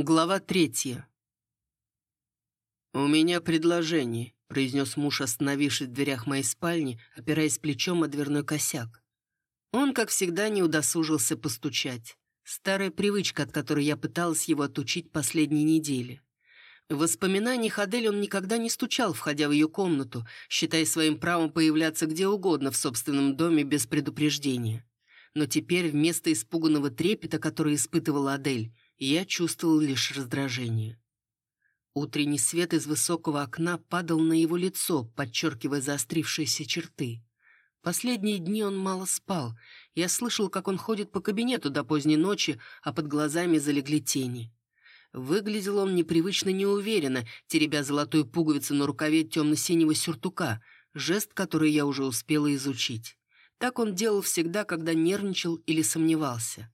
Глава третья. «У меня предложение», — произнес муж, остановившись в дверях моей спальни, опираясь плечом о дверной косяк. Он, как всегда, не удосужился постучать. Старая привычка, от которой я пыталась его отучить последние недели. В воспоминаниях Адель он никогда не стучал, входя в ее комнату, считая своим правом появляться где угодно в собственном доме без предупреждения. Но теперь вместо испуганного трепета, который испытывала Адель, я чувствовал лишь раздражение. Утренний свет из высокого окна падал на его лицо, подчеркивая заострившиеся черты. Последние дни он мало спал. Я слышал, как он ходит по кабинету до поздней ночи, а под глазами залегли тени. Выглядел он непривычно неуверенно, теребя золотую пуговицу на рукаве темно-синего сюртука, жест, который я уже успела изучить. Так он делал всегда, когда нервничал или сомневался.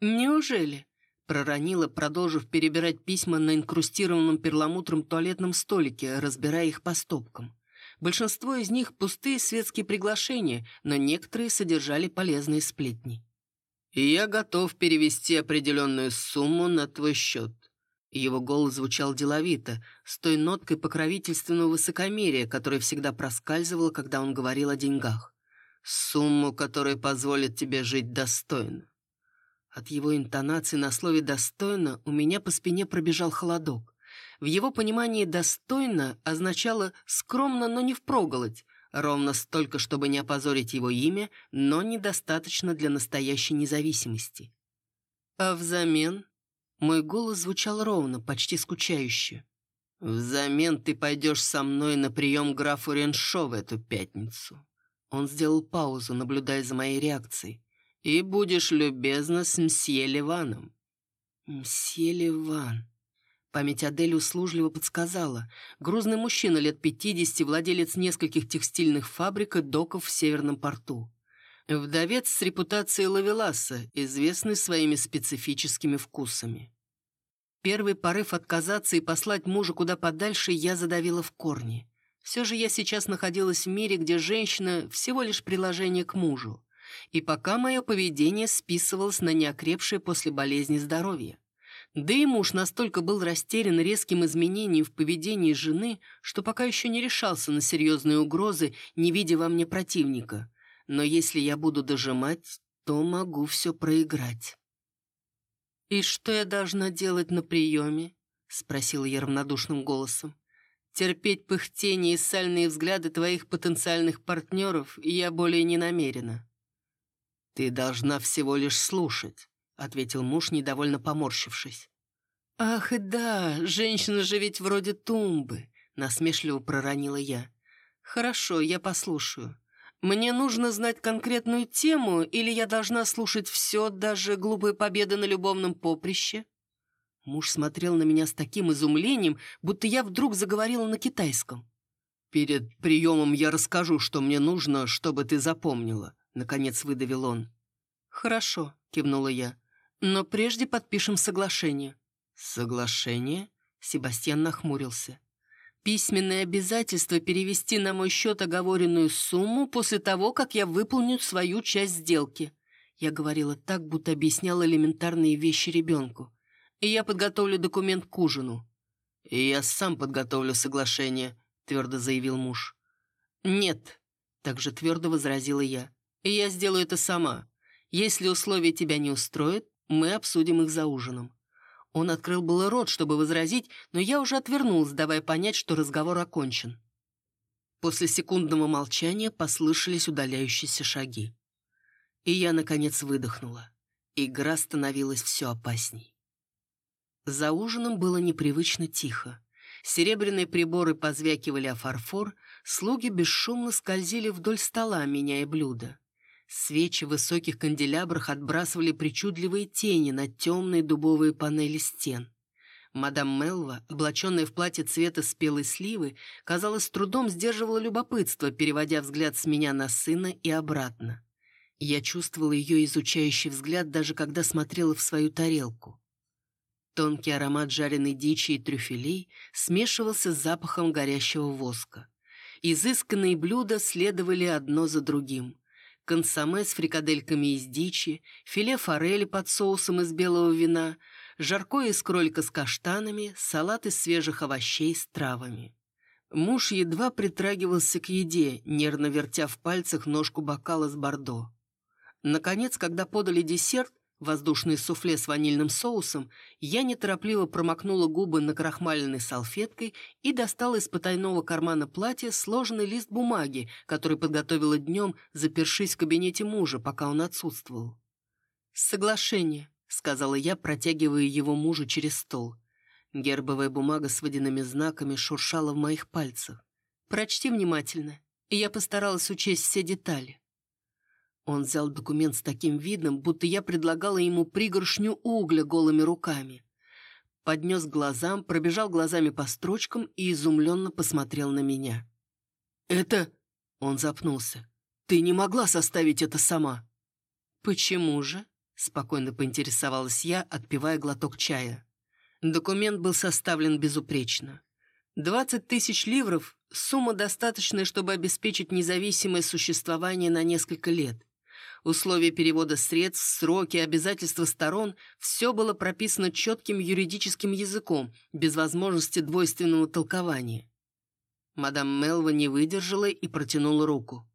«Неужели?» Проронила, продолжив перебирать письма на инкрустированном перламутром туалетном столике, разбирая их по стопкам. Большинство из них пустые светские приглашения, но некоторые содержали полезные сплетни. «И я готов перевести определенную сумму на твой счет». Его голос звучал деловито, с той ноткой покровительственного высокомерия, которая всегда проскальзывала, когда он говорил о деньгах. «Сумму, которая позволит тебе жить достойно». От его интонации на слове «достойно» у меня по спине пробежал холодок. В его понимании «достойно» означало «скромно, но не впроголодь», ровно столько, чтобы не опозорить его имя, но недостаточно для настоящей независимости. А взамен мой голос звучал ровно, почти скучающе. «Взамен ты пойдешь со мной на прием графу Реншо в эту пятницу». Он сделал паузу, наблюдая за моей реакцией и будешь любезна с мсье Ливаном». «Мсье Ливан...» Память Адель услужливо подсказала. Грузный мужчина лет 50, владелец нескольких текстильных фабрик и доков в Северном порту. Вдовец с репутацией Лавеласа, известный своими специфическими вкусами. Первый порыв отказаться и послать мужа куда подальше я задавила в корне. Все же я сейчас находилась в мире, где женщина — всего лишь приложение к мужу и пока мое поведение списывалось на неокрепшее после болезни здоровье. Да и муж настолько был растерян резким изменением в поведении жены, что пока еще не решался на серьезные угрозы, не видя во мне противника. Но если я буду дожимать, то могу все проиграть. «И что я должна делать на приеме?» — спросила я равнодушным голосом. «Терпеть пыхтение и сальные взгляды твоих потенциальных партнеров я более не намерена». «Ты должна всего лишь слушать», — ответил муж, недовольно поморщившись. «Ах, да, женщина же ведь вроде тумбы», — насмешливо проронила я. «Хорошо, я послушаю. Мне нужно знать конкретную тему, или я должна слушать все, даже глупые победы на любовном поприще?» Муж смотрел на меня с таким изумлением, будто я вдруг заговорила на китайском. «Перед приемом я расскажу, что мне нужно, чтобы ты запомнила», — наконец выдавил он. «Хорошо», — кивнула я. «Но прежде подпишем соглашение». «Соглашение?» — Себастьян нахмурился. «Письменное обязательство перевести на мой счет оговоренную сумму после того, как я выполню свою часть сделки». Я говорила так, будто объясняла элементарные вещи ребенку. «И я подготовлю документ к ужину». «И я сам подготовлю соглашение», — твердо заявил муж. «Нет», — также твердо возразила я и я сделаю это сама. Если условия тебя не устроят, мы обсудим их за ужином». Он открыл было рот, чтобы возразить, но я уже отвернулась, давая понять, что разговор окончен. После секундного молчания послышались удаляющиеся шаги. И я, наконец, выдохнула. Игра становилась все опасней. За ужином было непривычно тихо. Серебряные приборы позвякивали о фарфор, слуги бесшумно скользили вдоль стола, меняя блюда. Свечи в высоких канделябрах отбрасывали причудливые тени на темные дубовые панели стен. Мадам Мелва, облаченная в платье цвета спелой сливы, казалось, с трудом сдерживала любопытство, переводя взгляд с меня на сына и обратно. Я чувствовала ее изучающий взгляд, даже когда смотрела в свою тарелку. Тонкий аромат жареной дичи и трюфелей смешивался с запахом горящего воска. Изысканные блюда следовали одно за другим консоме с фрикадельками из дичи, филе форели под соусом из белого вина, жаркое из кролика с каштанами, салат из свежих овощей с травами. Муж едва притрагивался к еде, нервно вертя в пальцах ножку бокала с бордо. Наконец, когда подали десерт, воздушное суфле с ванильным соусом, я неторопливо промокнула губы накрахмаленной салфеткой и достала из потайного кармана платья сложенный лист бумаги, который подготовила днем, запершись в кабинете мужа, пока он отсутствовал. «Соглашение», — сказала я, протягивая его мужу через стол. Гербовая бумага с водяными знаками шуршала в моих пальцах. «Прочти внимательно», и я постаралась учесть все детали. Он взял документ с таким видом, будто я предлагала ему пригоршню угля голыми руками. Поднес глазам, пробежал глазами по строчкам и изумленно посмотрел на меня. «Это...» — он запнулся. «Ты не могла составить это сама». «Почему же?» — спокойно поинтересовалась я, отпивая глоток чая. Документ был составлен безупречно. Двадцать тысяч ливров — сумма достаточная, чтобы обеспечить независимое существование на несколько лет. Условия перевода средств, сроки, обязательства сторон — все было прописано четким юридическим языком, без возможности двойственного толкования. Мадам Мелва не выдержала и протянула руку.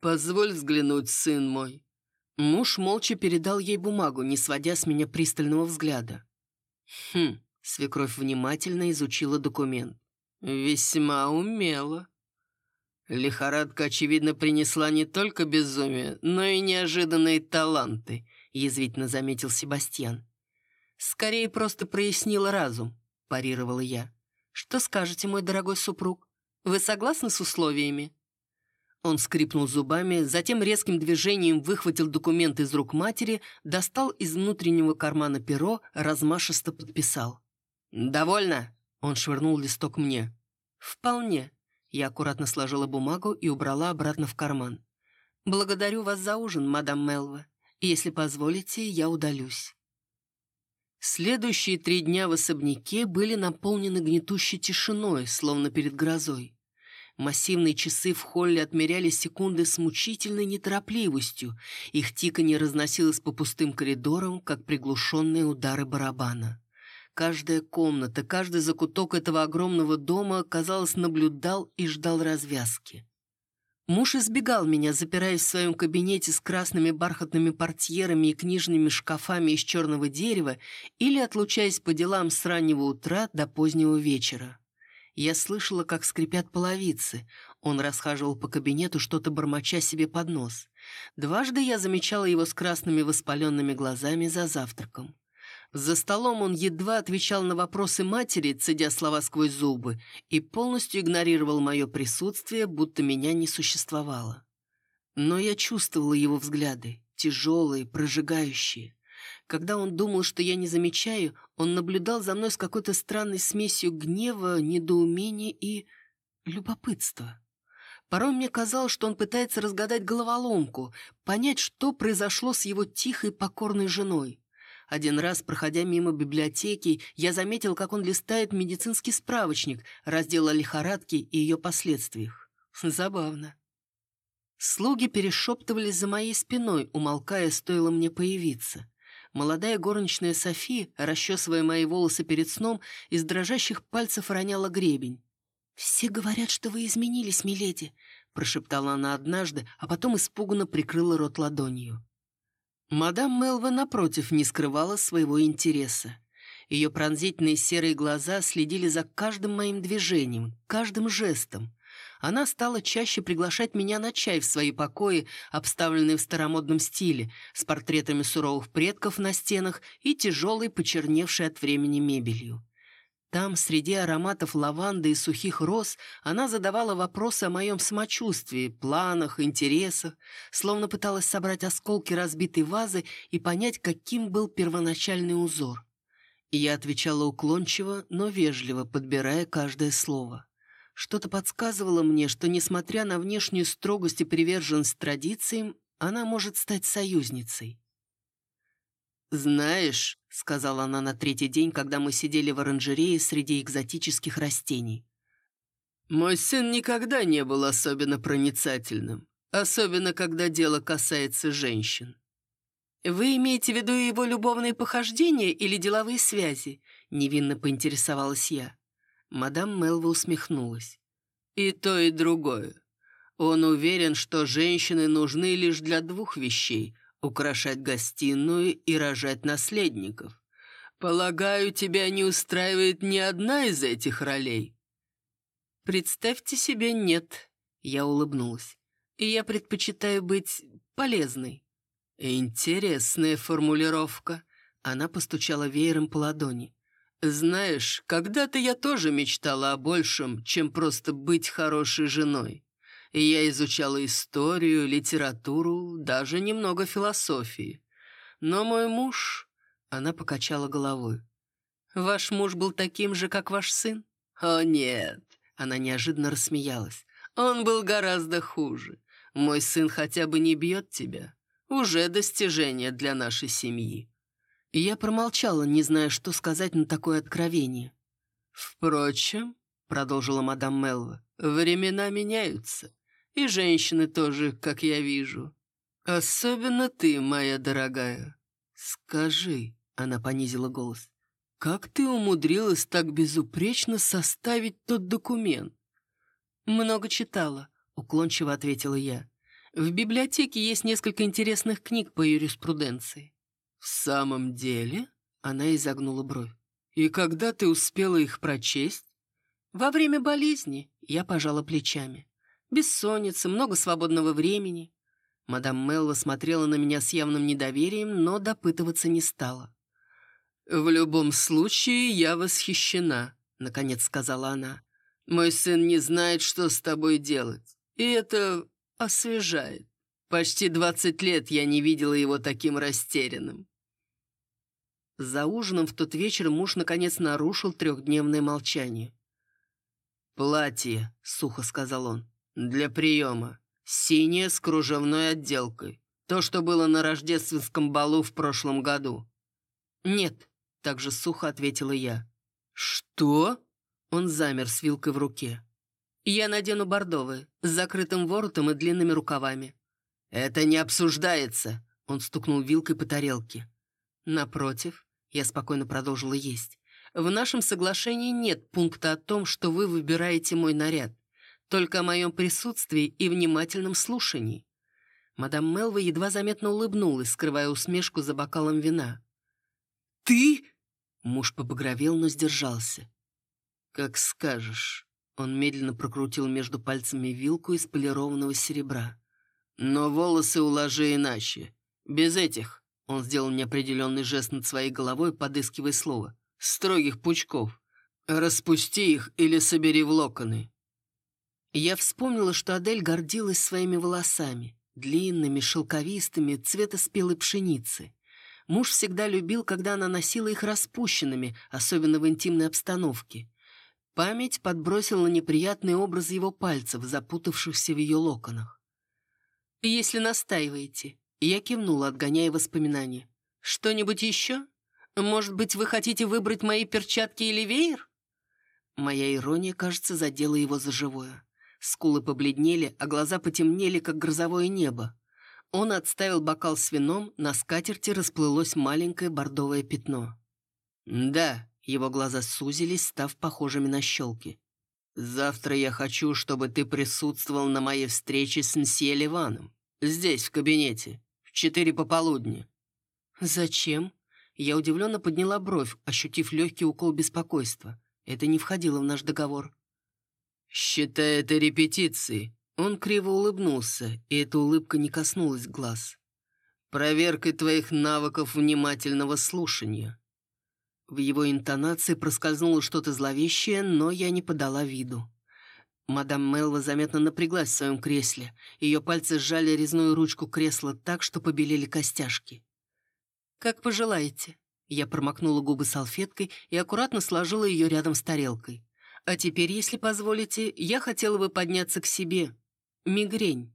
«Позволь взглянуть, сын мой». Муж молча передал ей бумагу, не сводя с меня пристального взгляда. Хм, свекровь внимательно изучила документ. Весьма умело. Лихорадка, очевидно, принесла не только безумие, но и неожиданные таланты, язвительно заметил Себастьян. Скорее просто прояснила разум, парировала я. Что скажете, мой дорогой супруг? Вы согласны с условиями? Он скрипнул зубами, затем резким движением выхватил документ из рук матери, достал из внутреннего кармана перо, размашисто подписал. «Довольно?» — он швырнул листок мне. «Вполне». Я аккуратно сложила бумагу и убрала обратно в карман. «Благодарю вас за ужин, мадам Мелва. Если позволите, я удалюсь». Следующие три дня в особняке были наполнены гнетущей тишиной, словно перед грозой. Массивные часы в холле отмеряли секунды с мучительной неторопливостью. Их тиканье разносилось по пустым коридорам, как приглушенные удары барабана. Каждая комната, каждый закуток этого огромного дома, казалось, наблюдал и ждал развязки. Муж избегал меня, запираясь в своем кабинете с красными бархатными портьерами и книжными шкафами из черного дерева или отлучаясь по делам с раннего утра до позднего вечера. Я слышала, как скрипят половицы. Он расхаживал по кабинету, что-то бормоча себе под нос. Дважды я замечала его с красными воспаленными глазами за завтраком. За столом он едва отвечал на вопросы матери, цедя слова сквозь зубы, и полностью игнорировал мое присутствие, будто меня не существовало. Но я чувствовала его взгляды, тяжелые, прожигающие. Когда он думал, что я не замечаю, он наблюдал за мной с какой-то странной смесью гнева, недоумения и любопытства. Порой мне казалось, что он пытается разгадать головоломку, понять, что произошло с его тихой покорной женой. Один раз, проходя мимо библиотеки, я заметил, как он листает медицинский справочник, раздел о лихорадке и ее последствиях. Забавно. Слуги перешептывались за моей спиной, умолкая, стоило мне появиться. Молодая горничная Софи, расчесывая мои волосы перед сном, из дрожащих пальцев роняла гребень. «Все говорят, что вы изменились, миледи», — прошептала она однажды, а потом испуганно прикрыла рот ладонью. Мадам Мелва, напротив, не скрывала своего интереса. Ее пронзительные серые глаза следили за каждым моим движением, каждым жестом. Она стала чаще приглашать меня на чай в свои покои, обставленные в старомодном стиле, с портретами суровых предков на стенах и тяжелой, почерневшей от времени мебелью. Там, среди ароматов лаванды и сухих роз, она задавала вопросы о моем самочувствии, планах, интересах, словно пыталась собрать осколки разбитой вазы и понять, каким был первоначальный узор. я отвечала уклончиво, но вежливо, подбирая каждое слово. Что-то подсказывало мне, что, несмотря на внешнюю строгость и приверженность традициям, она может стать союзницей. «Знаешь», — сказала она на третий день, когда мы сидели в оранжерее среди экзотических растений, «мой сын никогда не был особенно проницательным, особенно когда дело касается женщин». «Вы имеете в виду его любовные похождения или деловые связи?» — невинно поинтересовалась я. Мадам Мелва усмехнулась. «И то, и другое. Он уверен, что женщины нужны лишь для двух вещей — украшать гостиную и рожать наследников. Полагаю, тебя не устраивает ни одна из этих ролей?» «Представьте себе, нет», — я улыбнулась. «И я предпочитаю быть полезной». «Интересная формулировка», — она постучала веером по ладони. «Знаешь, когда-то я тоже мечтала о большем, чем просто быть хорошей женой. Я изучала историю, литературу, даже немного философии. Но мой муж...» Она покачала головой. «Ваш муж был таким же, как ваш сын?» «О, нет!» Она неожиданно рассмеялась. «Он был гораздо хуже. Мой сын хотя бы не бьет тебя. Уже достижение для нашей семьи». Я промолчала, не зная, что сказать на такое откровение. «Впрочем», — продолжила мадам Мелва, — «времена меняются. И женщины тоже, как я вижу. Особенно ты, моя дорогая. Скажи, она понизила голос. «Как ты умудрилась так безупречно составить тот документ?» «Много читала», — уклончиво ответила я. «В библиотеке есть несколько интересных книг по юриспруденции». «В самом деле?» — она изогнула бровь. «И когда ты успела их прочесть?» «Во время болезни», — я пожала плечами. «Бессонница, много свободного времени». Мадам Мелла смотрела на меня с явным недоверием, но допытываться не стала. «В любом случае, я восхищена», — наконец сказала она. «Мой сын не знает, что с тобой делать, и это освежает. Почти двадцать лет я не видела его таким растерянным». За ужином в тот вечер муж наконец нарушил трехдневное молчание. «Платье», — сухо сказал он, — «для приема. Синее с кружевной отделкой. То, что было на рождественском балу в прошлом году». «Нет», также сухо ответила я. «Что?» Он замер с вилкой в руке. «Я надену бордовые, с закрытым воротом и длинными рукавами». «Это не обсуждается!» Он стукнул вилкой по тарелке. «Напротив», я спокойно продолжила есть, «в нашем соглашении нет пункта о том, что вы выбираете мой наряд, только о моем присутствии и внимательном слушании». Мадам Мелва едва заметно улыбнулась, скрывая усмешку за бокалом вина. «Ты?» Муж побагровел, но сдержался. «Как скажешь». Он медленно прокрутил между пальцами вилку из полированного серебра. «Но волосы уложи иначе. Без этих». Он сделал неопределенный жест над своей головой, подыскивая слово. «Строгих пучков. Распусти их или собери в локоны». Я вспомнила, что Адель гордилась своими волосами, длинными, шелковистыми, цвета спелой пшеницы. Муж всегда любил, когда она носила их распущенными, особенно в интимной обстановке. Память подбросила неприятный образ его пальцев, запутавшихся в ее локонах. «Если настаиваете», — я кивнула, отгоняя воспоминания. «Что-нибудь еще? Может быть, вы хотите выбрать мои перчатки или веер?» Моя ирония, кажется, задела его за живое. Скулы побледнели, а глаза потемнели, как грозовое небо. Он отставил бокал с вином, на скатерти расплылось маленькое бордовое пятно. «Да», — его глаза сузились, став похожими на щелки. «Завтра я хочу, чтобы ты присутствовал на моей встрече с Нсье Ливаном. Здесь, в кабинете, в четыре пополудни». «Зачем?» Я удивленно подняла бровь, ощутив легкий укол беспокойства. Это не входило в наш договор. «Считай это репетицией», он криво улыбнулся, и эта улыбка не коснулась глаз. «Проверкой твоих навыков внимательного слушания». В его интонации проскользнуло что-то зловещее, но я не подала виду. Мадам Мелва заметно напряглась в своем кресле. Ее пальцы сжали резную ручку кресла так, что побелели костяшки. «Как пожелаете». Я промокнула губы салфеткой и аккуратно сложила ее рядом с тарелкой. «А теперь, если позволите, я хотела бы подняться к себе, «Мигрень».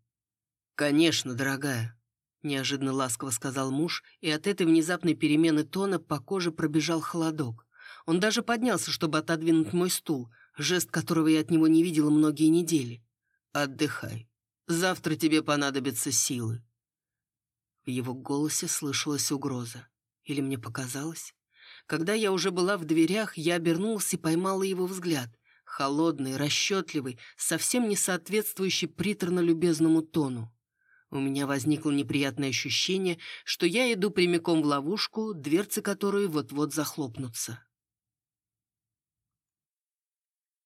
«Конечно, дорогая», — неожиданно ласково сказал муж, и от этой внезапной перемены тона по коже пробежал холодок. Он даже поднялся, чтобы отодвинуть мой стул, жест которого я от него не видела многие недели. «Отдыхай. Завтра тебе понадобятся силы». В его голосе слышалась угроза. Или мне показалось? Когда я уже была в дверях, я обернулся и поймала его взгляд. Холодный, расчетливый, совсем не соответствующий приторно-любезному тону. У меня возникло неприятное ощущение, что я иду прямиком в ловушку, дверцы которой вот-вот захлопнутся.